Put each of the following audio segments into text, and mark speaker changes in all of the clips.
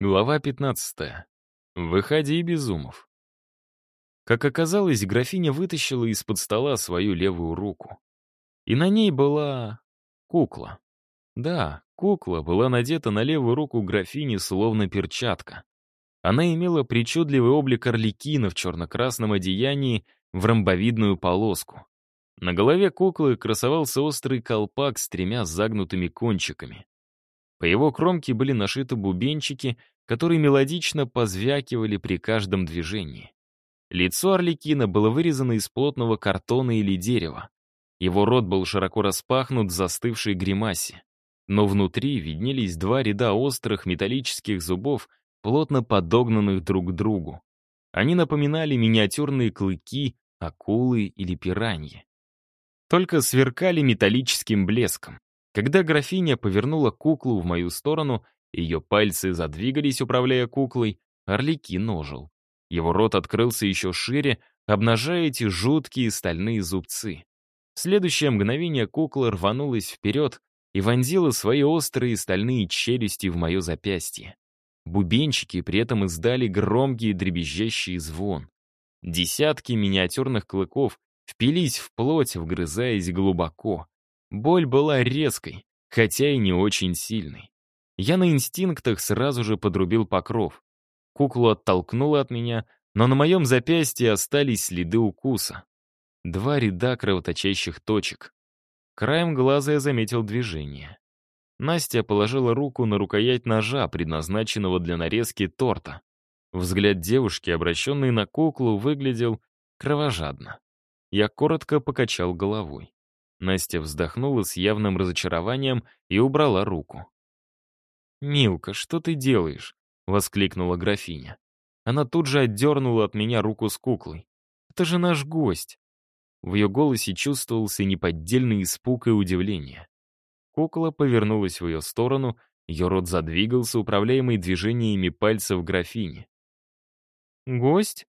Speaker 1: Глава 15. Выходи, Безумов. Как оказалось, графиня вытащила из-под стола свою левую руку. И на ней была кукла. Да, кукла была надета на левую руку графини словно перчатка. Она имела причудливый облик орликина в черно-красном одеянии в ромбовидную полоску. На голове куклы красовался острый колпак с тремя загнутыми кончиками. По его кромке были нашиты бубенчики, которые мелодично позвякивали при каждом движении. Лицо Орликина было вырезано из плотного картона или дерева. Его рот был широко распахнут в застывшей гримасе. Но внутри виднелись два ряда острых металлических зубов, плотно подогнанных друг к другу. Они напоминали миниатюрные клыки, акулы или пираньи. Только сверкали металлическим блеском. Когда графиня повернула куклу в мою сторону, ее пальцы задвигались, управляя куклой, Орлики ножил. Его рот открылся еще шире, обнажая эти жуткие стальные зубцы. В следующее мгновение кукла рванулась вперед и вонзила свои острые стальные челюсти в мое запястье. Бубенчики при этом издали громкий дребезжащий звон. Десятки миниатюрных клыков впились в плоть, вгрызаясь глубоко. Боль была резкой, хотя и не очень сильной. Я на инстинктах сразу же подрубил покров. Куклу оттолкнула от меня, но на моем запястье остались следы укуса. Два ряда кровоточащих точек. Краем глаза я заметил движение. Настя положила руку на рукоять ножа, предназначенного для нарезки торта. Взгляд девушки, обращенный на куклу, выглядел кровожадно. Я коротко покачал головой. Настя вздохнула с явным разочарованием и убрала руку. «Милка, что ты делаешь?» — воскликнула графиня. Она тут же отдернула от меня руку с куклой. «Это же наш гость!» В ее голосе чувствовался неподдельный испуг и удивление. Кукла повернулась в ее сторону, ее рот задвигался, управляемый движениями пальцев графини. «Гость?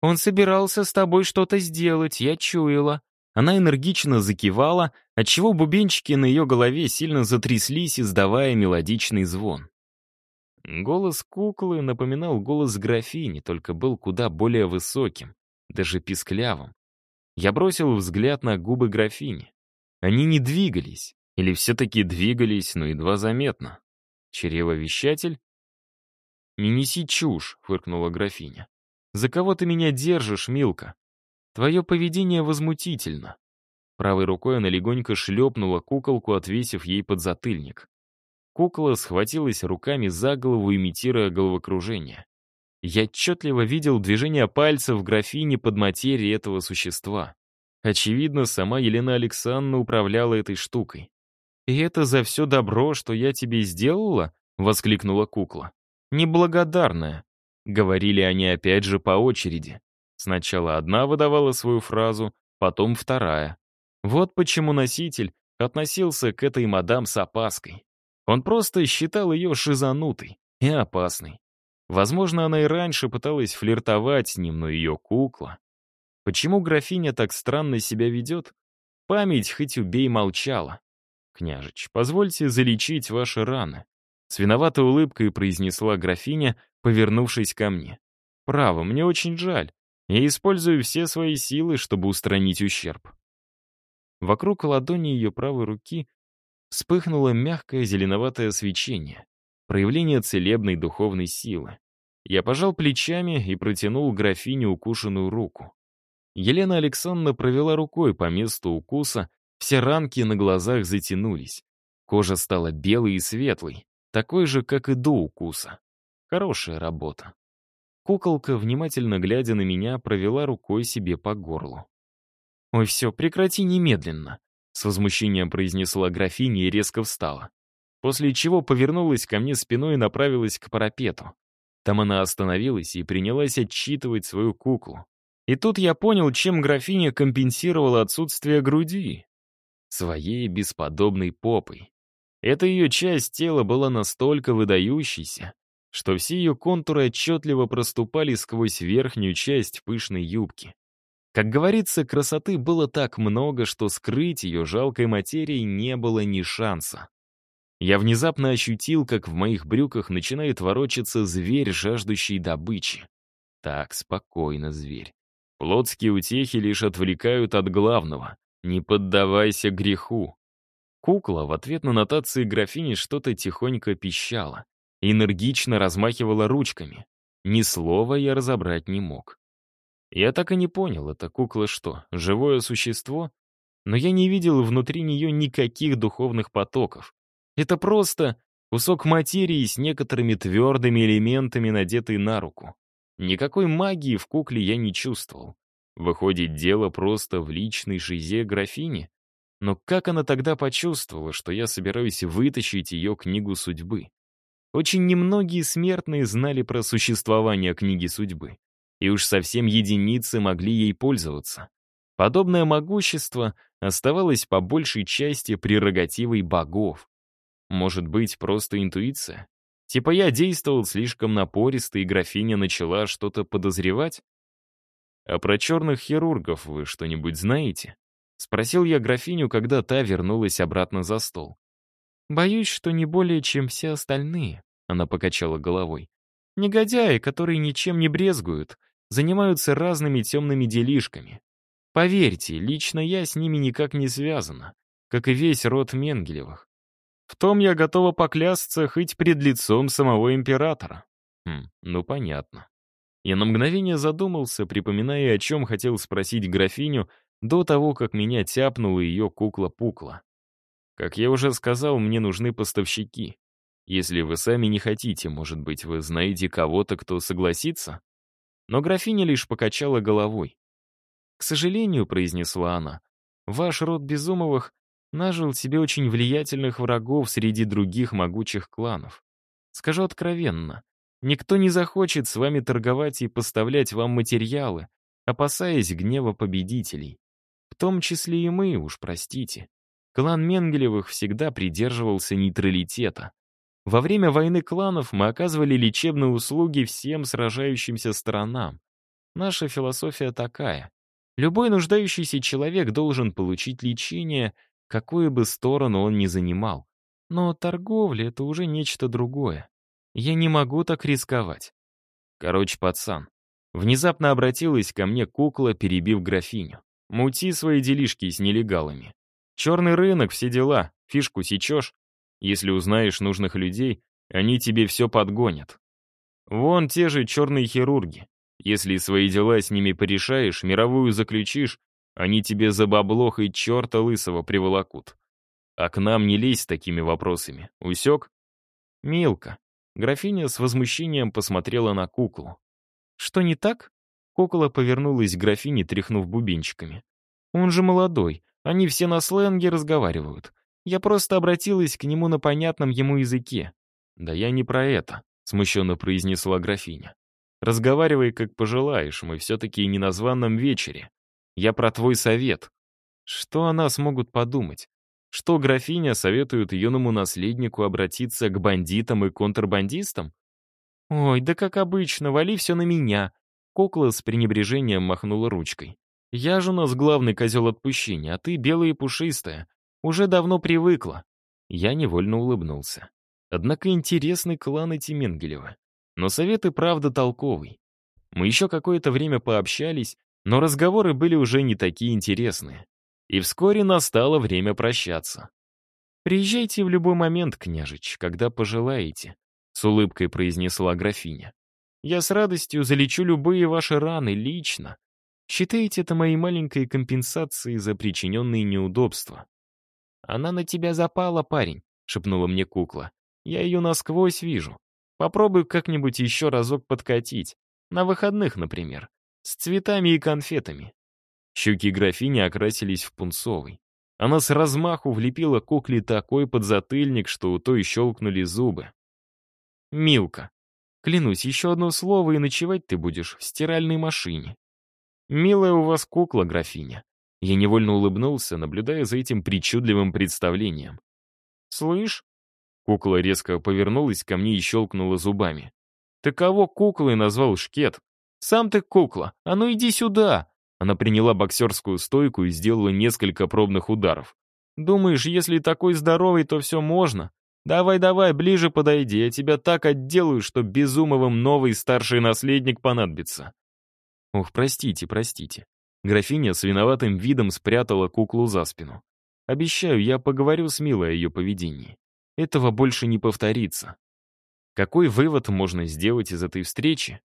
Speaker 1: Он собирался с тобой что-то сделать, я чуяла», она энергично закивала, отчего бубенчики на ее голове сильно затряслись, издавая мелодичный звон. Голос куклы напоминал голос графини, только был куда более высоким, даже писклявым. Я бросил взгляд на губы графини. Они не двигались, или все-таки двигались, но едва заметно. Чревовещатель? «Не неси чушь», — фыркнула графиня. «За кого ты меня держишь, Милка? Твое поведение возмутительно». Правой рукой она легонько шлепнула куколку, отвесив ей подзатыльник. Кукла схватилась руками за голову, имитируя головокружение. Я отчетливо видел движение пальцев графини под материей этого существа. Очевидно, сама Елена Александровна управляла этой штукой. «И это за все добро, что я тебе сделала?» — воскликнула кукла. «Неблагодарная», — говорили они опять же по очереди. Сначала одна выдавала свою фразу, потом вторая. Вот почему носитель относился к этой мадам с опаской. Он просто считал ее шизанутой и опасной. Возможно, она и раньше пыталась флиртовать с ним, но ее кукла. Почему графиня так странно себя ведет? Память хоть убей молчала. «Княжич, позвольте залечить ваши раны», — с виноватой улыбкой произнесла графиня, повернувшись ко мне. «Право, мне очень жаль. Я использую все свои силы, чтобы устранить ущерб. Вокруг ладони ее правой руки вспыхнуло мягкое зеленоватое свечение, проявление целебной духовной силы. Я пожал плечами и протянул графине укушенную руку. Елена Александровна провела рукой по месту укуса, все ранки на глазах затянулись. Кожа стала белой и светлой, такой же, как и до укуса. Хорошая работа. Куколка, внимательно глядя на меня, провела рукой себе по горлу. «Ой, все, прекрати немедленно», — с возмущением произнесла графиня и резко встала. После чего повернулась ко мне спиной и направилась к парапету. Там она остановилась и принялась отчитывать свою куклу. И тут я понял, чем графиня компенсировала отсутствие груди. Своей бесподобной попой. Эта ее часть тела была настолько выдающейся, что все ее контуры отчетливо проступали сквозь верхнюю часть пышной юбки. Как говорится, красоты было так много, что скрыть ее жалкой материей не было ни шанса. я внезапно ощутил, как в моих брюках начинает ворочаться зверь, жаждущий добычи. Так, спокойно, зверь. Плотские утехи лишь отвлекают от главного. Не поддавайся греху. Кукла в ответ на нотации графини что-то тихонько пищала. Энергично размахивала ручками. Ни слова я разобрать не мог. Я так и не понял, это кукла что, живое существо? Но я не видел внутри нее никаких духовных потоков. Это просто кусок материи с некоторыми твердыми элементами, надетый на руку. Никакой магии в кукле я не чувствовал. Выходит, дело просто в личной жизе графини? Но как она тогда почувствовала, что я собираюсь вытащить ее книгу судьбы? Очень немногие смертные знали про существование книги судьбы. И уж совсем единицы могли ей пользоваться. Подобное могущество оставалось по большей части прерогативой богов. Может быть, просто интуиция? Типа я действовал слишком напористо, и графиня начала что-то подозревать? «А про черных хирургов вы что-нибудь знаете?» Спросил я графиню, когда та вернулась обратно за стол. «Боюсь, что не более, чем все остальные», — она покачала головой. «Негодяи, которые ничем не брезгуют, занимаются разными темными делишками. Поверьте, лично я с ними никак не связана, как и весь род Менгелевых. В том я готова поклясться хоть пред лицом самого императора. Хм, ну понятно. Я на мгновение задумался, припоминая, о чем хотел спросить графиню до того, как меня тяпнула ее кукла-пукла. Как я уже сказал, мне нужны поставщики. Если вы сами не хотите, может быть, вы знаете кого-то, кто согласится? Но графиня лишь покачала головой. «К сожалению», — произнесла она, — «ваш род Безумовых нажил себе очень влиятельных врагов среди других могучих кланов. Скажу откровенно, никто не захочет с вами торговать и поставлять вам материалы, опасаясь гнева победителей. В том числе и мы, уж простите. Клан Менгелевых всегда придерживался нейтралитета. Во время войны кланов мы оказывали лечебные услуги всем сражающимся сторонам. Наша философия такая. Любой нуждающийся человек должен получить лечение какую бы сторону он ни занимал. Но торговля — это уже нечто другое. Я не могу так рисковать. Короче, пацан, внезапно обратилась ко мне кукла, перебив графиню. Мути свои делишки с нелегалами. Черный рынок, все дела, фишку сечешь. Если узнаешь нужных людей, они тебе все подгонят. Вон те же черные хирурги. Если свои дела с ними порешаешь, мировую заключишь, они тебе за баблох и черта лысого приволокут. А к нам не лезь с такими вопросами. Усек? Милка. Графиня с возмущением посмотрела на куклу. Что не так? Кукла повернулась к графине, тряхнув бубенчиками. Он же молодой, они все на сленге разговаривают. Я просто обратилась к нему на понятном ему языке. Да я не про это, смущенно произнесла графиня. Разговаривай, как пожелаешь, мы все-таки не на званном вечере. Я про твой совет. Что о нас могут подумать? Что графиня советует юному наследнику обратиться к бандитам и контрабандистам? Ой, да как обычно, вали все на меня. Кукла с пренебрежением махнула ручкой. Я же у нас главный козел отпущения, а ты белая и пушистая. Уже давно привыкла. Я невольно улыбнулся. Однако интересный клан эти Менгелевы. Но совет и правда толковый. Мы еще какое-то время пообщались, но разговоры были уже не такие интересные. И вскоре настало время прощаться. «Приезжайте в любой момент, княжич, когда пожелаете», — с улыбкой произнесла графиня. «Я с радостью залечу любые ваши раны лично. Считайте это моей маленькой компенсацией за причиненные неудобства». «Она на тебя запала, парень», — шепнула мне кукла. «Я ее насквозь вижу. Попробуй как-нибудь еще разок подкатить. На выходных, например. С цветами и конфетами. Щеки графини окрасились в пунцовый. Она с размаху влепила кукле такой подзатыльник, что у той щелкнули зубы. «Милка, клянусь, еще одно слово, и ночевать ты будешь в стиральной машине. Милая у вас кукла, графиня». Я невольно улыбнулся, наблюдая за этим причудливым представлением. «Слышь?» Кукла резко повернулась ко мне и щелкнула зубами. «Ты кого куклой назвал шкет?» «Сам ты кукла! А ну иди сюда!» Она приняла боксерскую стойку и сделала несколько пробных ударов. «Думаешь, если такой здоровый, то все можно? Давай-давай, ближе подойди, я тебя так отделаю, что Безумовым новый старший наследник понадобится. Ох, простите, простите. Графиня с виноватым видом спрятала куклу за спину. Обещаю, я поговорю с Милой о ее поведении. Этого больше не повторится. Какой вывод можно сделать из этой встречи?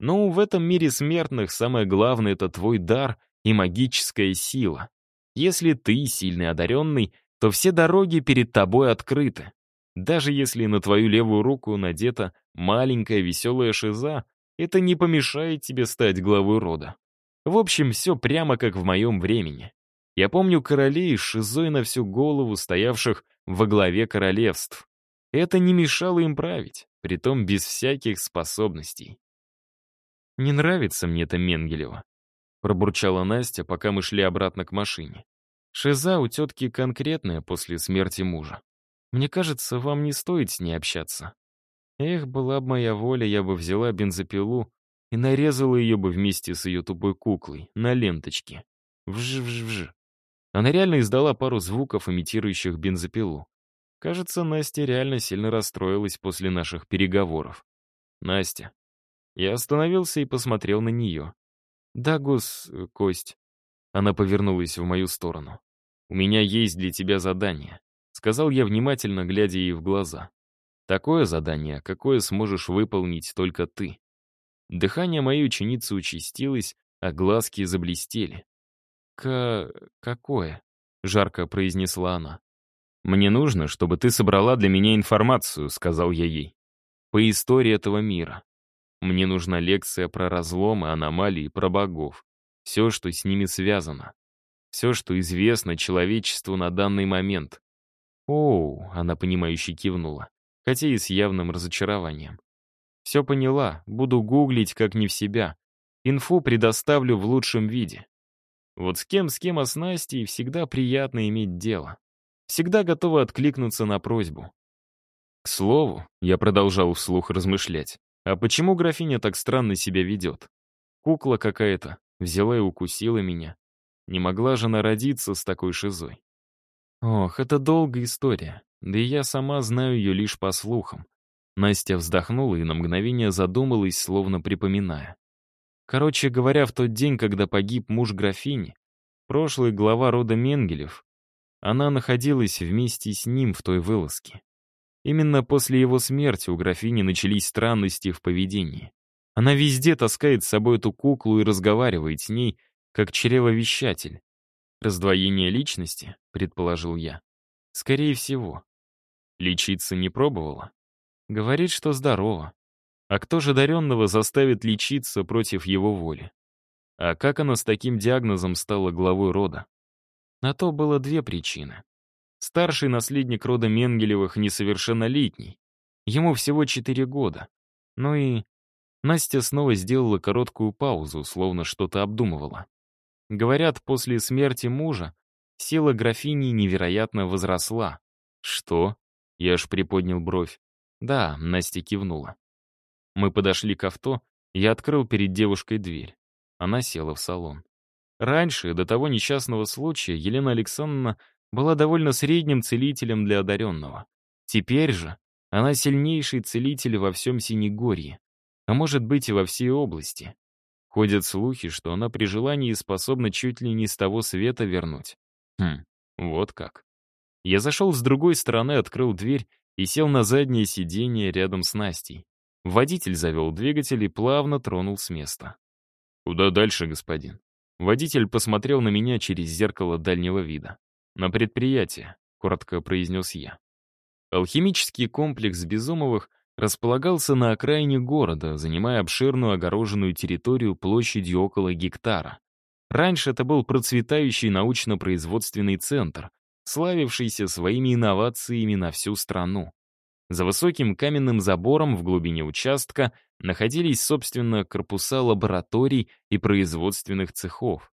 Speaker 1: Ну, в этом мире смертных самое главное — это твой дар и магическая сила. Если ты сильный одаренный, то все дороги перед тобой открыты. Даже если на твою левую руку надета маленькая веселая шиза, это не помешает тебе стать главой рода. В общем, все прямо как в моем времени. Я помню королей с шизой на всю голову, стоявших во главе королевств. Это не мешало им править, притом без всяких способностей. «Не нравится мне это Менгелева», — пробурчала Настя, пока мы шли обратно к машине. «Шиза у тетки конкретная после смерти мужа. Мне кажется, вам не стоит с ней общаться. Эх, была бы моя воля, я бы взяла бензопилу и нарезала ее бы вместе с ее тупой куклой на ленточке. Вж-вж-вж. Она реально издала пару звуков, имитирующих бензопилу. Кажется, Настя реально сильно расстроилась после наших переговоров. Настя. Я остановился и посмотрел на нее. «Да, гос... Э, Кость». Она повернулась в мою сторону. «У меня есть для тебя задание. Сказал я внимательно, глядя ей в глаза. Такое задание, какое сможешь выполнить только ты. Дыхание моей ученицы участилось, а глазки заблестели. «К... какое?» — жарко произнесла она. «Мне нужно, чтобы ты собрала для меня информацию», — сказал я ей. «По истории этого мира. Мне нужна лекция про разломы, аномалии, про богов. Все, что с ними связано. Все, что известно человечеству на данный момент. «Оу», — она понимающе кивнула, хотя и с явным разочарованием. «Все поняла, буду гуглить как не в себя. Инфу предоставлю в лучшем виде. Вот с кем, с кем, а с Настей всегда приятно иметь дело. Всегда готова откликнуться на просьбу. К слову, я продолжал вслух размышлять, а почему графиня так странно себя ведет? Кукла какая-то, взяла и укусила меня. Не могла же народиться с такой шизой. Ох, это долгая история, да и я сама знаю ее лишь по слухам. Настя вздохнула и на мгновение задумалась, словно припоминая. Короче говоря, в тот день, когда погиб муж графини, прошлый глава рода Менгелев, она находилась вместе с ним в той вылазке. Именно после его смерти у графини начались странности в поведении. Она везде таскает с собой эту куклу и разговаривает с ней, как чревовещатель. Раздвоение личности, предположил я. Скорее всего. Лечиться не пробовала. Говорит, что здорово. А кто же даренного заставит лечиться против его воли? А как она с таким диагнозом стала главой рода? На то было две причины. Старший наследник рода Менгелевых несовершеннолетний. Ему всего четыре года. Ну и... Настя снова сделала короткую паузу, словно что-то обдумывала. Говорят, после смерти мужа сила графини невероятно возросла. Что? Я аж приподнял бровь. Да, Настя кивнула. Мы подошли к авто, я открыл перед девушкой дверь. Она села в салон. Раньше, до того несчастного случая, Елена Александровна была довольно средним целителем для одаренного. Теперь же она сильнейший целитель во всем Синегорье, а может быть и во всей области. Ходят слухи, что она при желании способна чуть ли не с того света вернуть. Хм, вот как. Я зашел с другой стороны, открыл дверь и сел на заднее сиденье рядом с Настей. Водитель завел двигатель и плавно тронул с места. «Куда дальше, господин?» Водитель посмотрел на меня через зеркало дальнего вида. «На предприятие», — коротко произнес я. Алхимический комплекс Безумовых располагался на окраине города, занимая обширную огороженную территорию площадью около гектара. Раньше это был процветающий научно-производственный центр, славившийся своими инновациями на всю страну. За высоким каменным забором в глубине участка находились, собственно, корпуса лабораторий и производственных цехов.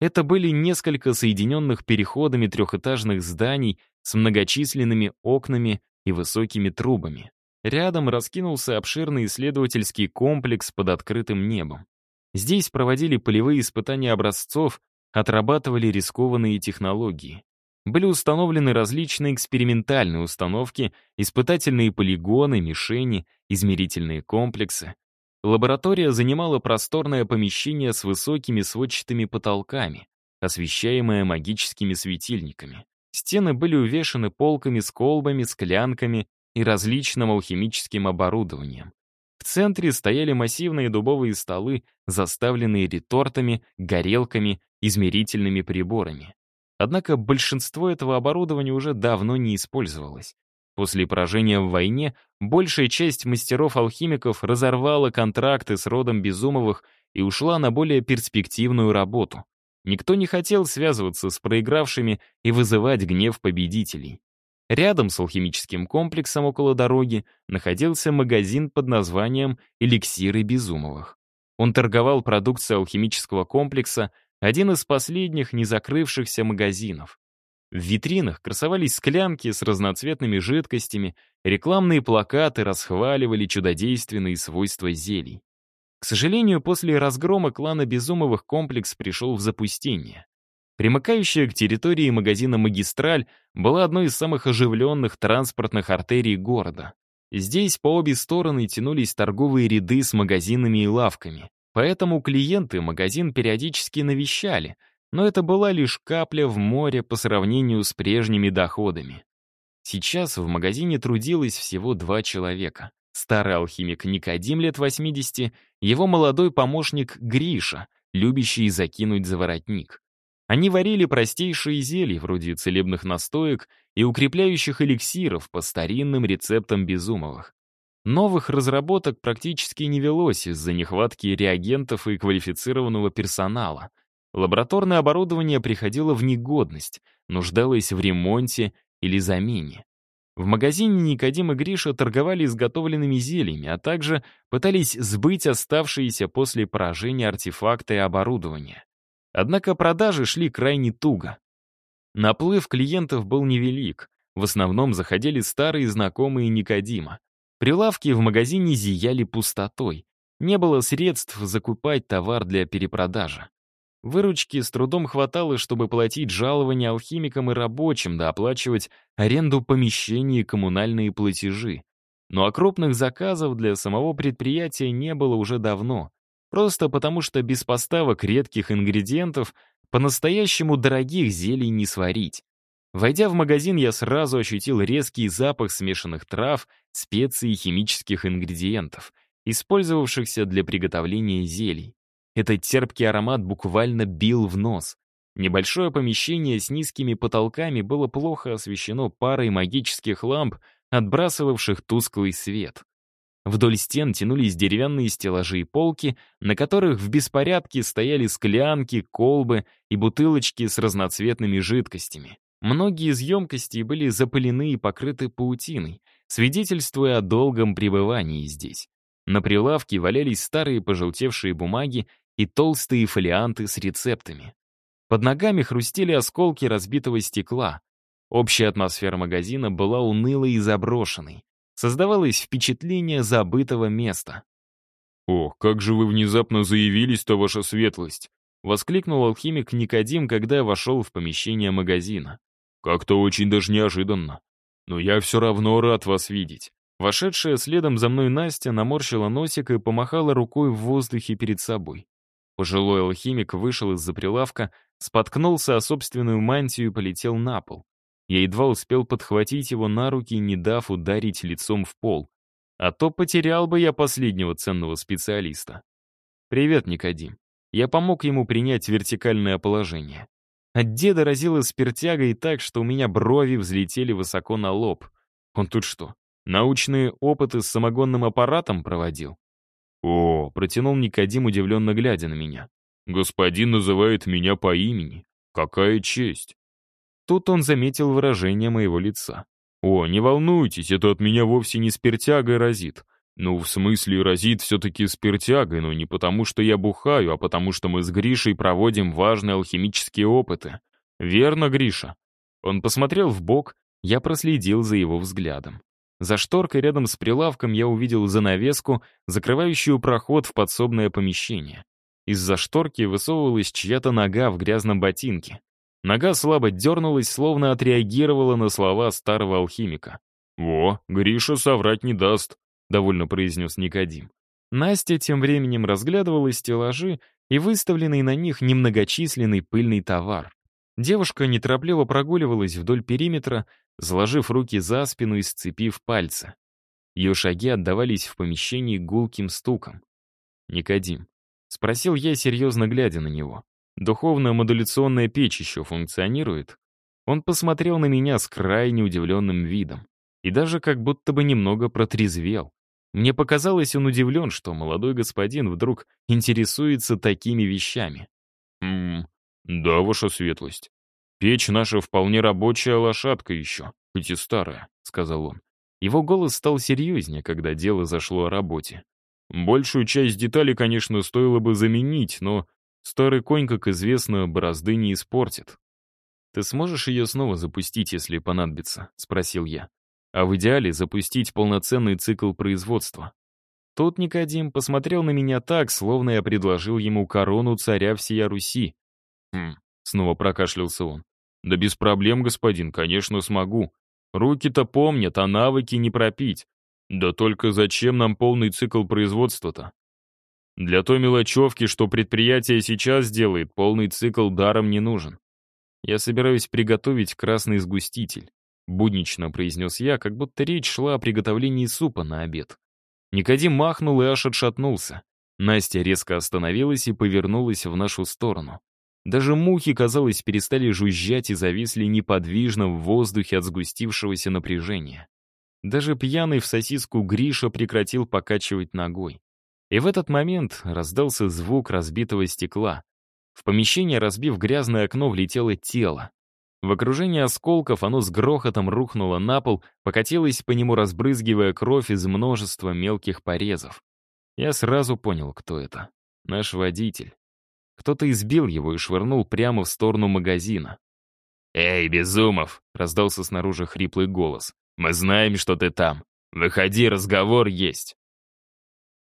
Speaker 1: Это были несколько соединенных переходами трехэтажных зданий с многочисленными окнами и высокими трубами. Рядом раскинулся обширный исследовательский комплекс под открытым небом. Здесь проводили полевые испытания образцов, отрабатывали рискованные технологии. Были установлены различные экспериментальные установки, испытательные полигоны, мишени, измерительные комплексы. Лаборатория занимала просторное помещение с высокими сводчатыми потолками, освещаемое магическими светильниками. Стены были увешаны полками с колбами, склянками и различным алхимическим оборудованием. В центре стояли массивные дубовые столы, заставленные ретортами, горелками, измерительными приборами. Однако большинство этого оборудования уже давно не использовалось. После поражения в войне большая часть мастеров-алхимиков разорвала контракты с родом Безумовых и ушла на более перспективную работу. Никто не хотел связываться с проигравшими и вызывать гнев победителей. Рядом с алхимическим комплексом около дороги находился магазин под названием «Эликсиры Безумовых». Он торговал продукцией алхимического комплекса, один из последних незакрывшихся магазинов. В витринах красовались склянки с разноцветными жидкостями, рекламные плакаты расхваливали чудодейственные свойства зелий. К сожалению, после разгрома клана Безумовых комплекс пришел в запустение. Примыкающая к территории магазина «Магистраль» была одной из самых оживленных транспортных артерий города. Здесь по обе стороны тянулись торговые ряды с магазинами и лавками. Поэтому клиенты магазин периодически навещали, но это была лишь капля в море по сравнению с прежними доходами. Сейчас в магазине трудилось всего два человека. Старый алхимик Никодим лет 80, его молодой помощник Гриша, любящий закинуть за воротник. Они варили простейшие зелья, вроде целебных настоек и укрепляющих эликсиров по старинным рецептам Безумовых. Новых разработок практически не велось из-за нехватки реагентов и квалифицированного персонала. Лабораторное оборудование приходило в негодность, нуждалось в ремонте или замене. В магазине Никодим и Гриша торговали изготовленными зельями, а также пытались сбыть оставшиеся после поражения артефакты и оборудование. Однако продажи шли крайне туго. Наплыв клиентов был невелик. В основном заходили старые знакомые Никодима. Прилавки в магазине зияли пустотой. Не было средств закупать товар для перепродажи. Выручки с трудом хватало, чтобы платить жалования алхимикам и рабочим, да оплачивать аренду помещений и коммунальные платежи. Ну а крупных заказов для самого предприятия не было уже давно. Просто потому, что без поставок редких ингредиентов по-настоящему дорогих зелий не сварить. Войдя в магазин, я сразу ощутил резкий запах смешанных трав, специй и химических ингредиентов, использовавшихся для приготовления зелий. Этот терпкий аромат буквально бил в нос. Небольшое помещение с низкими потолками было плохо освещено парой магических ламп, отбрасывавших тусклый свет. Вдоль стен тянулись деревянные стеллажи и полки, на которых в беспорядке стояли склянки, колбы и бутылочки с разноцветными жидкостями. Многие из емкостей были запылены и покрыты паутиной, свидетельствуя о долгом пребывании здесь. На прилавке валялись старые пожелтевшие бумаги и толстые фолианты с рецептами. Под ногами хрустели осколки разбитого стекла. Общая атмосфера магазина была унылой и заброшенной. Создавалось впечатление забытого места.
Speaker 2: «Ох, как же вы внезапно заявились-то, ваша светлость!» — воскликнул алхимик Никодим, когда вошел в помещение магазина. «Как-то очень даже неожиданно. Но я все равно рад вас видеть». Вошедшая следом за мной Настя наморщила носик и помахала рукой в воздухе перед собой. Пожилой алхимик вышел из-за прилавка, споткнулся о собственную мантию и полетел на пол. Я едва успел подхватить его на руки, не дав ударить лицом в пол. А то потерял бы я последнего ценного специалиста. «Привет, Никодим». Я помог ему принять вертикальное положение. От деда разило спиртягой так, что у меня брови взлетели высоко на лоб. Он тут что, научные опыты с самогонным аппаратом проводил? «О», — протянул Никодим, удивленно глядя на меня. «Господин называет меня по имени. Какая честь!» Тут он заметил выражение моего лица. «О, не волнуйтесь, это от меня вовсе не спиртягой разит. Ну, в смысле, разит все-таки спиртягой, но не потому, что я бухаю, а потому, что мы с Гришей проводим важные алхимические опыты. Верно, Гриша?» Он посмотрел в бок, я проследил за его взглядом. За шторкой рядом с прилавком я увидел занавеску, закрывающую проход в подсобное помещение. Из-за шторки высовывалась чья-то нога в грязном ботинке.
Speaker 1: Нога слабо дернулась, словно отреагировала на слова старого алхимика.
Speaker 2: «Во, Гриша соврать не даст», — довольно произнес Никодим.
Speaker 1: Настя тем временем разглядывала стеллажи и выставленный на них немногочисленный пыльный товар. Девушка неторопливо прогуливалась вдоль периметра, заложив руки за спину и сцепив пальцы. Ее шаги отдавались в помещении гулким стуком. «Никодим», — спросил я, серьезно глядя на него. «Духовно-модуляционная печь еще функционирует?» Он посмотрел на меня с крайне удивленным видом и даже как будто бы немного протрезвел. Мне показалось, он удивлен, что молодой господин вдруг интересуется такими вещами.
Speaker 2: «Ммм, да, ваша светлость. Печь наша вполне рабочая лошадка еще, хоть и старая», — сказал он.
Speaker 1: Его голос стал серьезнее, когда дело зашло о работе.
Speaker 2: Большую часть деталей, конечно, стоило бы заменить, но старый конь, как известно, борозды не испортит.
Speaker 1: «Ты сможешь ее снова запустить, если понадобится?» — спросил я. «А в идеале запустить полноценный цикл производства». Тут Никодим посмотрел на меня так, словно я предложил ему корону царя всея Руси.
Speaker 2: «Хм», — снова прокашлялся он. «Да без проблем, господин, конечно, смогу. Руки-то помнят, а навыки не пропить. Да только зачем нам полный цикл производства-то? Для той мелочевки, что предприятие сейчас делает, полный цикл даром не нужен.
Speaker 1: Я собираюсь приготовить красный сгуститель. Буднично произнес я, как будто речь шла о приготовлении супа на обед. Никодим махнул и аж отшатнулся. Настя резко остановилась и повернулась в нашу сторону. Даже мухи, казалось, перестали жужжать и зависли неподвижно в воздухе от сгустившегося напряжения. Даже пьяный в сосиску Гриша прекратил покачивать ногой. И в этот момент раздался звук разбитого стекла. В помещение, разбив грязное окно, влетело тело. В окружении осколков оно с грохотом рухнуло на пол, покатилось по нему, разбрызгивая кровь из множества мелких порезов. Я сразу понял, кто это. Наш водитель. Кто-то избил его и швырнул прямо в сторону магазина.
Speaker 2: «Эй, Безумов!» — раздался снаружи хриплый голос. «Мы знаем, что ты там. Выходи, разговор есть!»